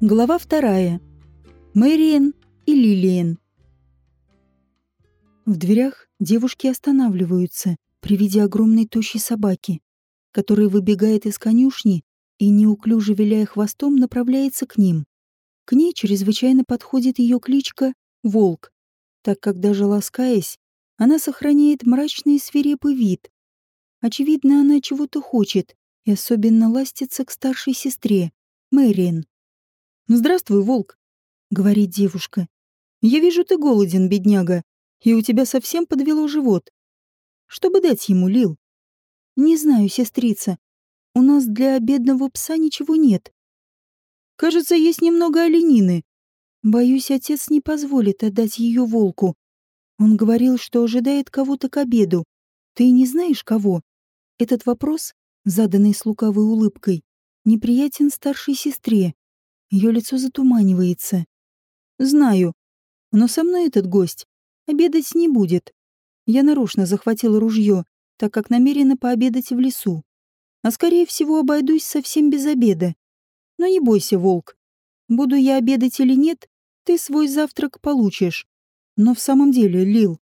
Глава вторая. Мэриэн и Лилиен. В дверях девушки останавливаются при виде огромной тощей собаки, которая выбегает из конюшни и, неуклюже виляя хвостом, направляется к ним. К ней чрезвычайно подходит ее кличка «Волк», так как даже ласкаясь, она сохраняет мрачный и свирепый вид. Очевидно, она чего-то хочет и особенно ластится к старшей сестре, Мэриэн. «Здравствуй, волк», — говорит девушка. «Я вижу, ты голоден, бедняга, и у тебя совсем подвело живот. Чтобы дать ему, Лил?» «Не знаю, сестрица. У нас для бедного пса ничего нет». «Кажется, есть немного оленины». Боюсь, отец не позволит отдать ее волку. Он говорил, что ожидает кого-то к обеду. Ты не знаешь, кого? Этот вопрос, заданный с лукавой улыбкой, неприятен старшей сестре. Ее лицо затуманивается. Знаю. Но со мной этот гость обедать не будет. Я нарочно захватил ружье, так как намерена пообедать в лесу. А скорее всего обойдусь совсем без обеда. Но не бойся, волк. Буду я обедать или нет, ты свой завтрак получишь. Но в самом деле, Лил,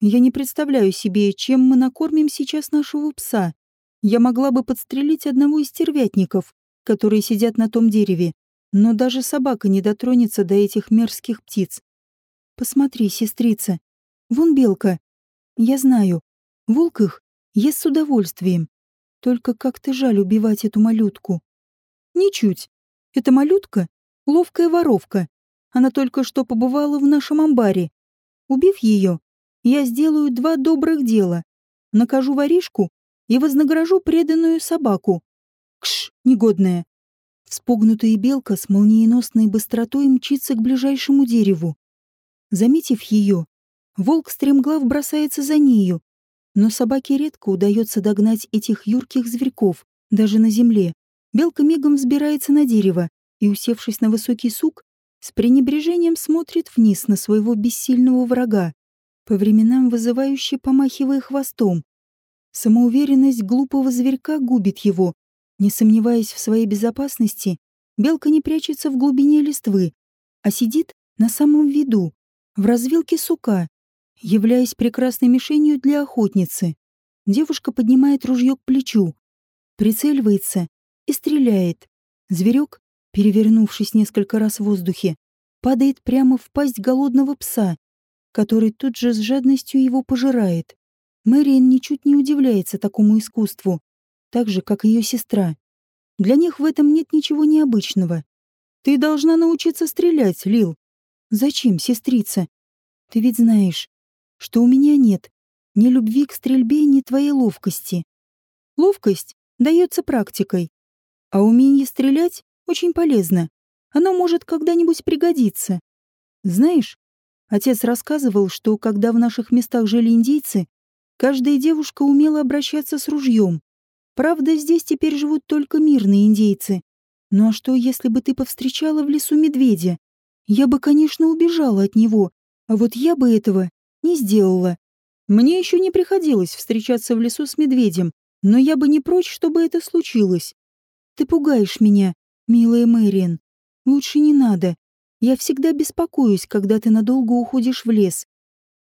я не представляю себе, чем мы накормим сейчас нашего пса. Я могла бы подстрелить одного из стервятников, которые сидят на том дереве, но даже собака не дотронется до этих мерзких птиц. Посмотри, сестрица, вон белка. Я знаю, волк их ест с удовольствием. Только как-то жаль убивать эту малютку. Ничуть. Эта малютка — ловкая воровка. Она только что побывала в нашем амбаре Убив ее, я сделаю два добрых дела. Накажу воришку и вознагражу преданную собаку. Кш, негодная. Вспугнутая белка с молниеносной быстротой мчится к ближайшему дереву. Заметив ее, волк стремглав бросается за нею, но собаке редко удается догнать этих юрких зверьков, даже на земле. Белка мигом взбирается на дерево и, усевшись на высокий сук, с пренебрежением смотрит вниз на своего бессильного врага, по временам вызывающе помахивая хвостом. Самоуверенность глупого зверька губит его. Не сомневаясь в своей безопасности, белка не прячется в глубине листвы, а сидит на самом виду, в развилке сука, являясь прекрасной мишенью для охотницы. Девушка поднимает ружье к плечу, прицеливается и стреляет. Зверек перевернувшись несколько раз в воздухе, падает прямо в пасть голодного пса, который тут же с жадностью его пожирает. Мэриэн ничуть не удивляется такому искусству, так же, как ее сестра. Для них в этом нет ничего необычного. Ты должна научиться стрелять, Лил. Зачем, сестрица? Ты ведь знаешь, что у меня нет ни любви к стрельбе, ни твоей ловкости. Ловкость дается практикой, а умение стрелять очень полезно. Оно может когда-нибудь пригодиться. Знаешь, отец рассказывал, что когда в наших местах жили индейцы, каждая девушка умела обращаться с ружьем. Правда, здесь теперь живут только мирные индейцы. Ну а что, если бы ты повстречала в лесу медведя? Я бы, конечно, убежала от него, а вот я бы этого не сделала. Мне еще не приходилось встречаться в лесу с медведем, но я бы не прочь, чтобы это случилось. Ты пугаешь меня, «Милая Мэриан, лучше не надо. Я всегда беспокоюсь, когда ты надолго уходишь в лес.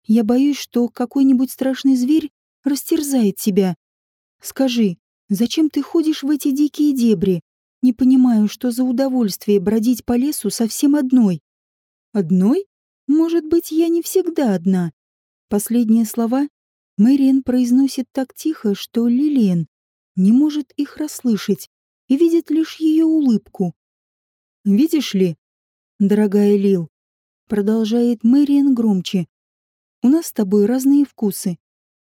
Я боюсь, что какой-нибудь страшный зверь растерзает тебя. Скажи, зачем ты ходишь в эти дикие дебри? Не понимаю, что за удовольствие бродить по лесу совсем одной. Одной? Может быть, я не всегда одна. Последние слова Мэриан произносит так тихо, что Лилиан не может их расслышать и видит лишь ее улыбку. «Видишь ли, дорогая Лил, продолжает Мэриан громче, у нас с тобой разные вкусы.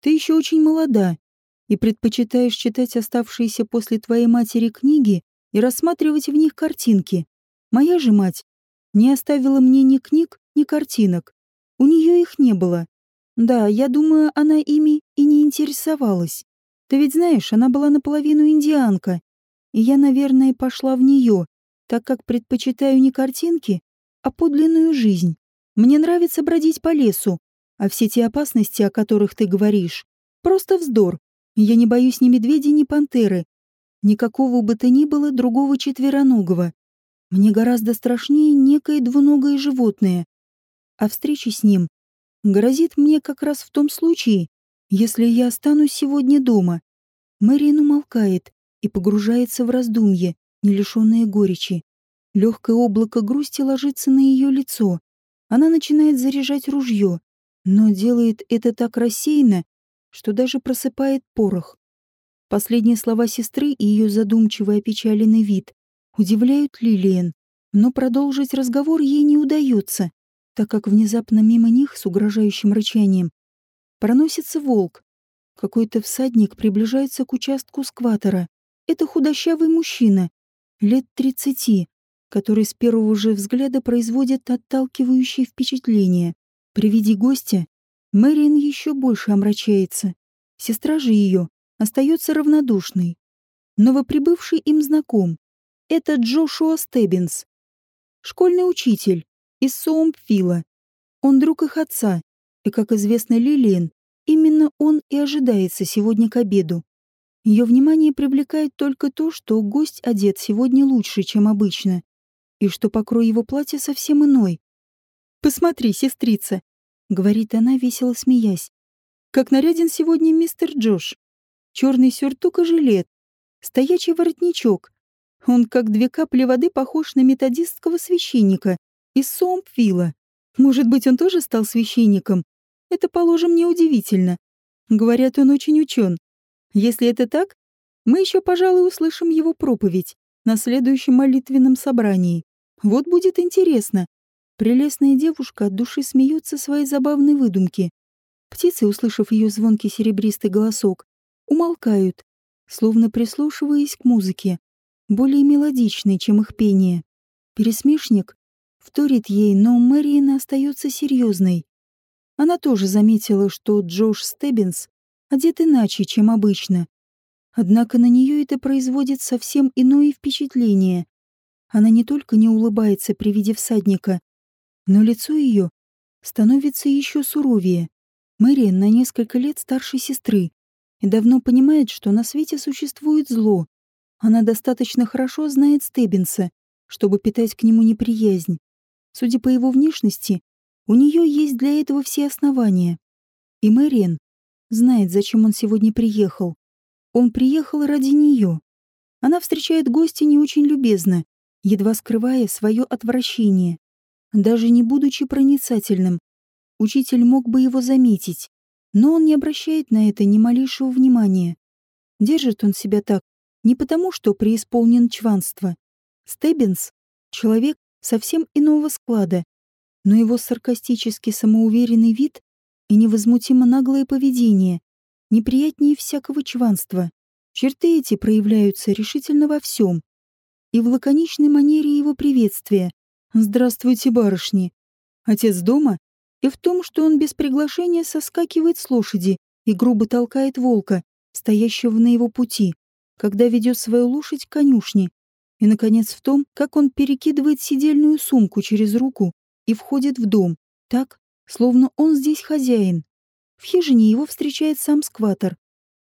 Ты еще очень молода и предпочитаешь читать оставшиеся после твоей матери книги и рассматривать в них картинки. Моя же мать не оставила мне ни книг, ни картинок. У нее их не было. Да, я думаю, она ими и не интересовалась. Ты ведь знаешь, она была наполовину индианка и я, наверное, пошла в нее, так как предпочитаю не картинки, а подлинную жизнь. Мне нравится бродить по лесу, а все те опасности, о которых ты говоришь, просто вздор. Я не боюсь ни медведя, ни пантеры, никакого бы то ни было другого четвероногого. мне гораздо страшнее некое двуногое животное. А встреча с ним грозит мне как раз в том случае, если я останусь сегодня дома. Мэриан умолкает и погружается в раздумье, не лишенное горечи. Легкое облако грусти ложится на ее лицо. Она начинает заряжать ружье, но делает это так рассеянно, что даже просыпает порох. Последние слова сестры и ее задумчивый опечаленный вид удивляют Лилиен, но продолжить разговор ей не удается, так как внезапно мимо них с угрожающим рычанием проносится волк. Какой-то всадник приближается к участку скватера. Это худощавый мужчина, лет тридцати, который с первого же взгляда производит отталкивающее впечатление. При виде гостя Мэриан еще больше омрачается. Сестра же ее остается равнодушной. Новоприбывший им знаком. Это Джошуа Стеббинс, школьный учитель из Соумпфила. Он друг их отца, и, как известно Лилиен, именно он и ожидается сегодня к обеду. Ее внимание привлекает только то, что гость одет сегодня лучше, чем обычно, и что покрой его платья совсем иной. «Посмотри, сестрица», — говорит она, весело смеясь, «как наряден сегодня мистер Джош. Черный сюртук и жилет, стоячий воротничок, он, как две капли воды, похож на методистского священника из Сомпвилла. Может быть, он тоже стал священником? Это, положим, неудивительно. Говорят, он очень учен. Если это так, мы еще, пожалуй, услышим его проповедь на следующем молитвенном собрании. Вот будет интересно. Прелестная девушка от души смеется своей забавной выдумки. Птицы, услышав ее звонкий серебристый голосок, умолкают, словно прислушиваясь к музыке более мелодичный, чем их пение. Пересмешник вторит ей, но Мэриина остается серьезной. Она тоже заметила, что Джош Стеббинс одет иначе, чем обычно. Однако на нее это производит совсем иное впечатление. Она не только не улыбается при виде всадника, но лицо ее становится еще суровее. Мэриан на несколько лет старше сестры и давно понимает, что на свете существует зло, она достаточно хорошо знает Стеббинса, чтобы питать к нему неприязнь. Судя по его внешности, у нее есть для этого все основания. И Мэриэн знает, зачем он сегодня приехал. Он приехал ради нее. Она встречает гостя не очень любезно, едва скрывая свое отвращение. Даже не будучи проницательным, учитель мог бы его заметить, но он не обращает на это ни малейшего внимания. Держит он себя так, не потому, что преисполнен чванства. Стеббинс — человек совсем иного склада, но его саркастически самоуверенный вид и невозмутимо наглое поведение неприятнее всякого чванства. Черты эти проявляются решительно во всем. И в лаконичной манере его приветствия «Здравствуйте, барышни!» Отец дома и в том, что он без приглашения соскакивает с лошади и грубо толкает волка, стоящего на его пути когда ведет свою лошадь к конюшне, и, наконец, в том, как он перекидывает сидельную сумку через руку и входит в дом, так, словно он здесь хозяин. В хижине его встречает сам скватер.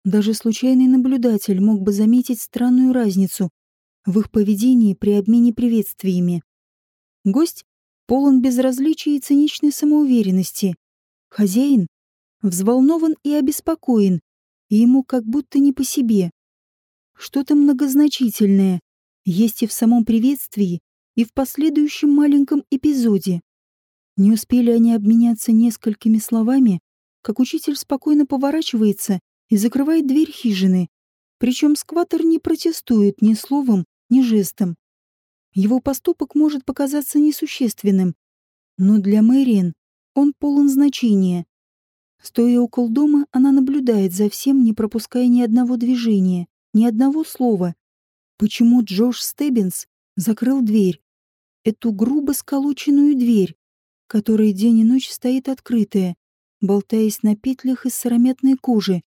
Даже случайный наблюдатель мог бы заметить странную разницу в их поведении при обмене приветствиями. Гость полон безразличия и циничной самоуверенности. Хозяин взволнован и обеспокоен, и ему как будто не по себе. Что-то многозначительное есть и в самом приветствии, и в последующем маленьком эпизоде. Не успели они обменяться несколькими словами, как учитель спокойно поворачивается и закрывает дверь хижины. Причем скватер не протестует ни словом, ни жестом. Его поступок может показаться несущественным, но для Мэриэн он полон значения. Стоя около дома, она наблюдает за всем, не пропуская ни одного движения ни одного слова. Почему Джош Стеббинс закрыл дверь? Эту грубо сколоченную дверь, которая день и ночь стоит открытая, болтаясь на петлях из сыромятной кожи.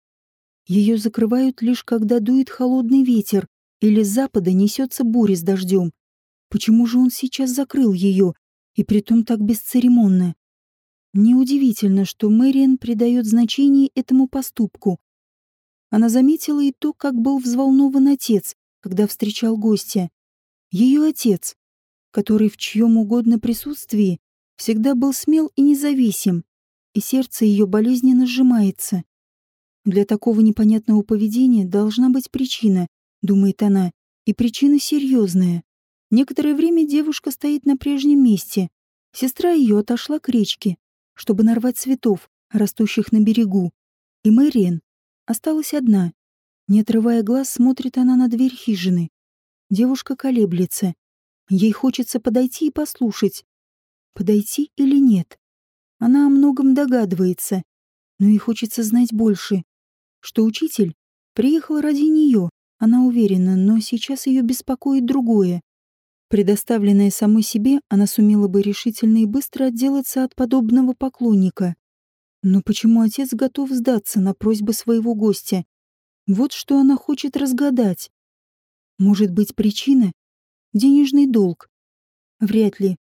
Ее закрывают лишь когда дует холодный ветер или с запада несется буря с дождем. Почему же он сейчас закрыл ее, и притом так бесцеремонно? Неудивительно, что Мэриан придает значение этому поступку. Она заметила и то, как был взволнован отец, когда встречал гостя. Ее отец. который в чьем угодно присутствии всегда был смел и независим, и сердце ее болезненно сжимается. Для такого непонятного поведения должна быть причина, думает она, и причина серьезная. Некоторое время девушка стоит на прежнем месте. Сестра ее отошла к речке, чтобы нарвать цветов, растущих на берегу. И Мэриэн осталась одна. Не отрывая глаз, смотрит она на дверь хижины. Девушка колеблется. Ей хочется подойти и послушать. Подойти или нет? Она о многом догадывается, но ей хочется знать больше. Что учитель приехал ради нее, она уверена, но сейчас ее беспокоит другое. Предоставленная самой себе, она сумела бы решительно и быстро отделаться от подобного поклонника. Но почему отец готов сдаться на просьбы своего гостя? Вот что она хочет разгадать. Может быть, причина? Денежный долг. Вряд ли.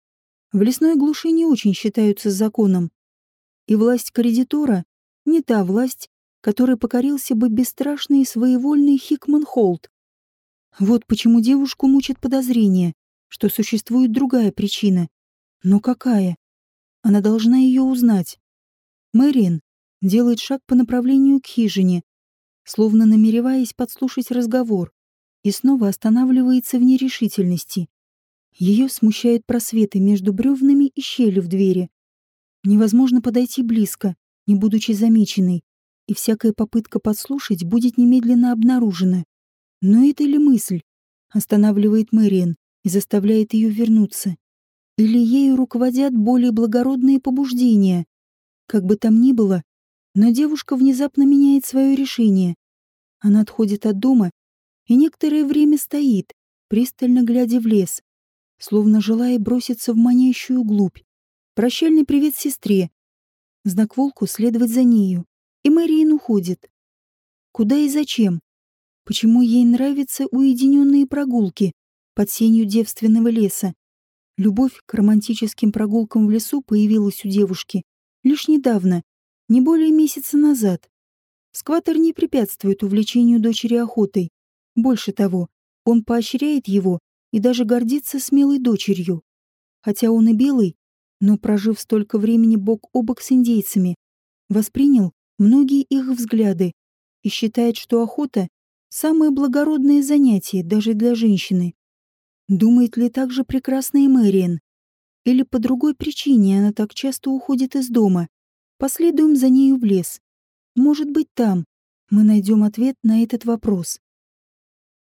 В лесной глуши не очень считаются законом. И власть кредитора не та власть, которой покорился бы бесстрашный и своевольный Хикман Холт. Вот почему девушку мучит подозрение, что существует другая причина. Но какая? Она должна ее узнать. Мэриэн делает шаг по направлению к хижине, словно намереваясь подслушать разговор, и снова останавливается в нерешительности. Ее смущают просветы между бревнами и щели в двери. Невозможно подойти близко, не будучи замеченной, и всякая попытка подслушать будет немедленно обнаружена. Но это ли мысль останавливает Мэриэн и заставляет ее вернуться? Или ею руководят более благородные побуждения? Как бы там ни было, но девушка внезапно меняет свое решение. Она отходит от дома и некоторое время стоит, пристально глядя в лес, словно желая броситься в манящую глубь. Прощальный привет сестре. Знак волку следовать за нею. И Мэриин уходит. Куда и зачем? Почему ей нравятся уединенные прогулки под сенью девственного леса? Любовь к романтическим прогулкам в лесу появилась у девушки Лишь недавно, не более месяца назад. Скватер не препятствует увлечению дочери охотой. Больше того, он поощряет его и даже гордится смелой дочерью. Хотя он и белый, но, прожив столько времени бок о бок с индейцами, воспринял многие их взгляды и считает, что охота — самое благородное занятие даже для женщины. Думает ли так же прекрасная Мэриэн? Или по другой причине она так часто уходит из дома. Последуем за нею в лес. Может быть, там мы найдем ответ на этот вопрос.